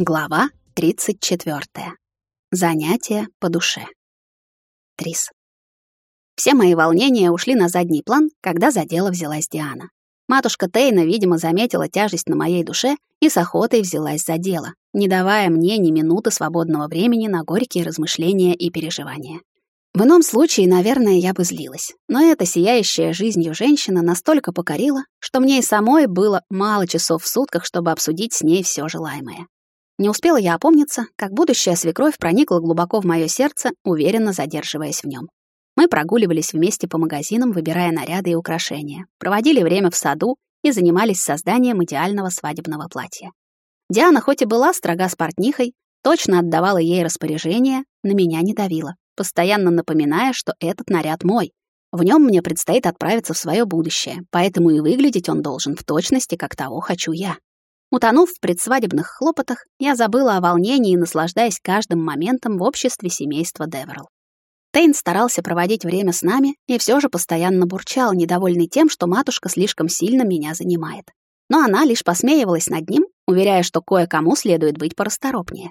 Глава 34. Занятия по душе. Трис. Все мои волнения ушли на задний план, когда за дело взялась Диана. Матушка Тейна, видимо, заметила тяжесть на моей душе и с охотой взялась за дело, не давая мне ни минуты свободного времени на горькие размышления и переживания. В ином случае, наверное, я бы злилась. Но эта сияющая жизнью женщина настолько покорила, что мне и самой было мало часов в сутках, чтобы обсудить с ней все желаемое. Не успела я опомниться, как будущая свекровь проникла глубоко в мое сердце, уверенно задерживаясь в нем. Мы прогуливались вместе по магазинам, выбирая наряды и украшения, проводили время в саду и занимались созданием идеального свадебного платья. Диана хоть и была строга с портнихой, точно отдавала ей распоряжение, на меня не давила, постоянно напоминая, что этот наряд мой. В нем мне предстоит отправиться в свое будущее, поэтому и выглядеть он должен в точности, как того хочу я. Утонув в предсвадебных хлопотах, я забыла о волнении, наслаждаясь каждым моментом в обществе семейства Деверл. Тейн старался проводить время с нами и все же постоянно бурчал, недовольный тем, что матушка слишком сильно меня занимает. Но она лишь посмеивалась над ним, уверяя, что кое-кому следует быть порасторопнее.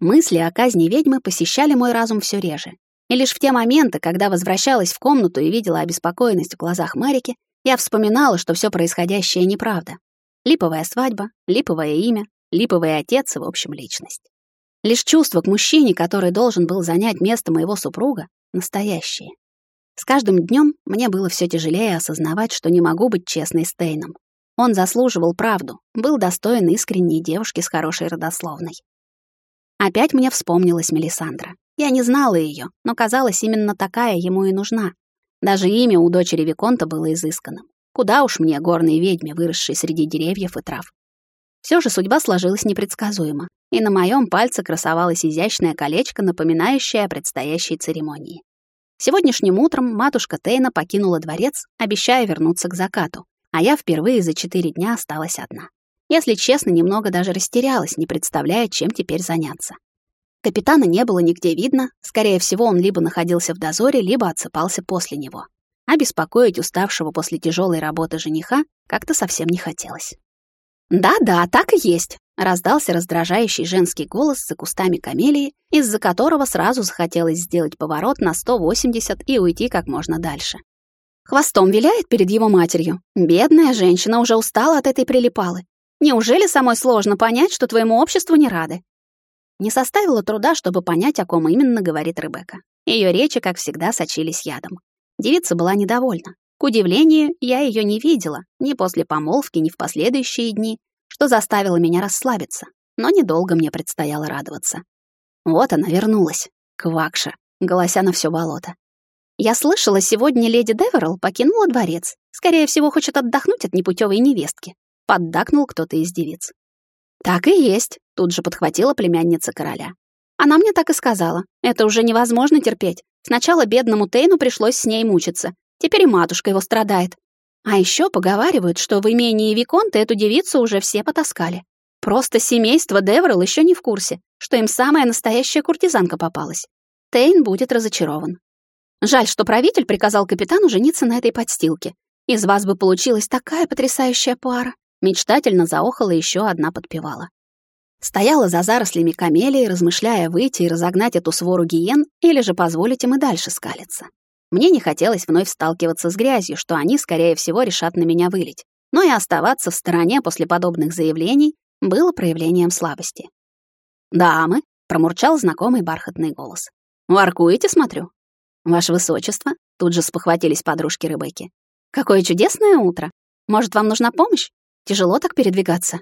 Мысли о казни ведьмы посещали мой разум все реже. И лишь в те моменты, когда возвращалась в комнату и видела обеспокоенность в глазах Марики, я вспоминала, что все происходящее неправда, Липовая свадьба, липовое имя, липовый отец и, в общем, личность. Лишь чувство к мужчине, который должен был занять место моего супруга, настоящее. С каждым днем мне было все тяжелее осознавать, что не могу быть честной с Тейном. Он заслуживал правду, был достоин искренней девушки с хорошей родословной. Опять мне вспомнилась Мелисандра. Я не знала ее, но казалось, именно такая ему и нужна. Даже имя у дочери Виконта было изысканным. Куда уж мне, горной ведьме, выросшей среди деревьев и трав. Все же судьба сложилась непредсказуемо, и на моем пальце красовалось изящное колечко, напоминающее о предстоящей церемонии. Сегодняшним утром матушка Тейна покинула дворец, обещая вернуться к закату, а я впервые за четыре дня осталась одна. Если честно, немного даже растерялась, не представляя, чем теперь заняться. Капитана не было нигде видно, скорее всего, он либо находился в дозоре, либо отсыпался после него а беспокоить уставшего после тяжелой работы жениха как-то совсем не хотелось. «Да-да, так и есть», — раздался раздражающий женский голос за кустами камелии, из-за которого сразу захотелось сделать поворот на 180 и уйти как можно дальше. Хвостом виляет перед его матерью. Бедная женщина уже устала от этой прилипалы. Неужели самой сложно понять, что твоему обществу не рады? Не составило труда, чтобы понять, о ком именно говорит Ребекка. Ее речи, как всегда, сочились ядом. Девица была недовольна. К удивлению, я ее не видела ни после помолвки, ни в последующие дни, что заставило меня расслабиться. Но недолго мне предстояло радоваться. Вот она вернулась. Квакша, голося на все болото. Я слышала, сегодня леди Деверл покинула дворец. Скорее всего, хочет отдохнуть от непутевой невестки. Поддакнул кто-то из девиц. Так и есть, тут же подхватила племянница короля. Она мне так и сказала. Это уже невозможно терпеть. Сначала бедному Тейну пришлось с ней мучиться. Теперь и матушка его страдает. А еще поговаривают, что в имении Виконта эту девицу уже все потаскали. Просто семейство Деврел еще не в курсе, что им самая настоящая куртизанка попалась. Тейн будет разочарован. Жаль, что правитель приказал капитану жениться на этой подстилке. Из вас бы получилась такая потрясающая пара. Мечтательно заохала еще одна подпевала. Стояла за зарослями камелии, размышляя выйти и разогнать эту свору гиен или же позволить им и дальше скалиться. Мне не хотелось вновь сталкиваться с грязью, что они, скорее всего, решат на меня вылить. Но и оставаться в стороне после подобных заявлений было проявлением слабости. «Дамы», — промурчал знакомый бархатный голос. «Воркуете, смотрю?» «Ваше высочество», — тут же спохватились подружки Ребекки. «Какое чудесное утро! Может, вам нужна помощь? Тяжело так передвигаться?»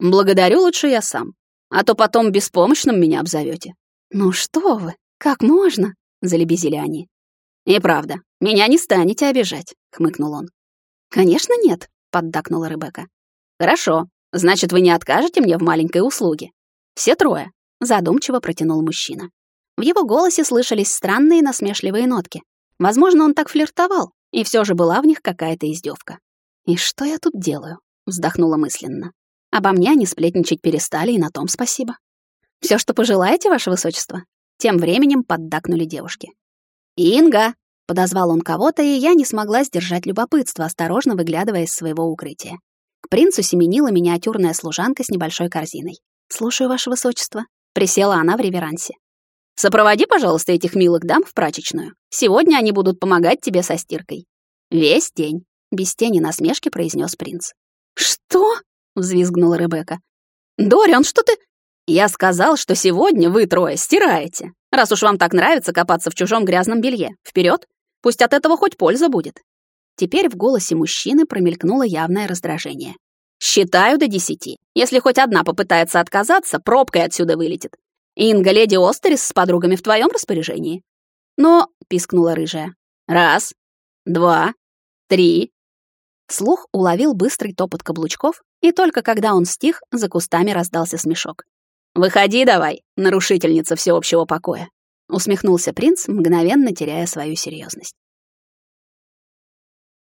Благодарю лучше я сам, а то потом беспомощным меня обзовете. Ну что вы, как можно? Залебезили они. И правда, меня не станете обижать, хмыкнул он. Конечно, нет, поддакнула Ребекка. Хорошо, значит, вы не откажете мне в маленькой услуге. Все трое, задумчиво протянул мужчина. В его голосе слышались странные насмешливые нотки. Возможно, он так флиртовал, и все же была в них какая-то издевка. «И что я тут делаю?» — вздохнула мысленно. Обо мне они сплетничать перестали, и на том спасибо. Все, что пожелаете, ваше высочество?» Тем временем поддакнули девушки. «Инга!» — подозвал он кого-то, и я не смогла сдержать любопытство, осторожно выглядывая из своего укрытия. К принцу семенила миниатюрная служанка с небольшой корзиной. «Слушаю, ваше высочество». Присела она в реверансе. «Сопроводи, пожалуйста, этих милых дам в прачечную. Сегодня они будут помогать тебе со стиркой. Весь день», — без тени насмешки произнес принц. «Что?» — взвизгнула Ребекка. «Дориан, что ты...» «Я сказал, что сегодня вы трое стираете. Раз уж вам так нравится копаться в чужом грязном белье, вперед! Пусть от этого хоть польза будет». Теперь в голосе мужчины промелькнуло явное раздражение. «Считаю до десяти. Если хоть одна попытается отказаться, пробкой отсюда вылетит. Инга, леди Остерис с подругами в твоем распоряжении». «Но...» — пискнула рыжая. «Раз, два, три». Слух уловил быстрый топот каблучков, и только когда он стих, за кустами раздался смешок. «Выходи давай, нарушительница всеобщего покоя», — усмехнулся принц, мгновенно теряя свою серьезность.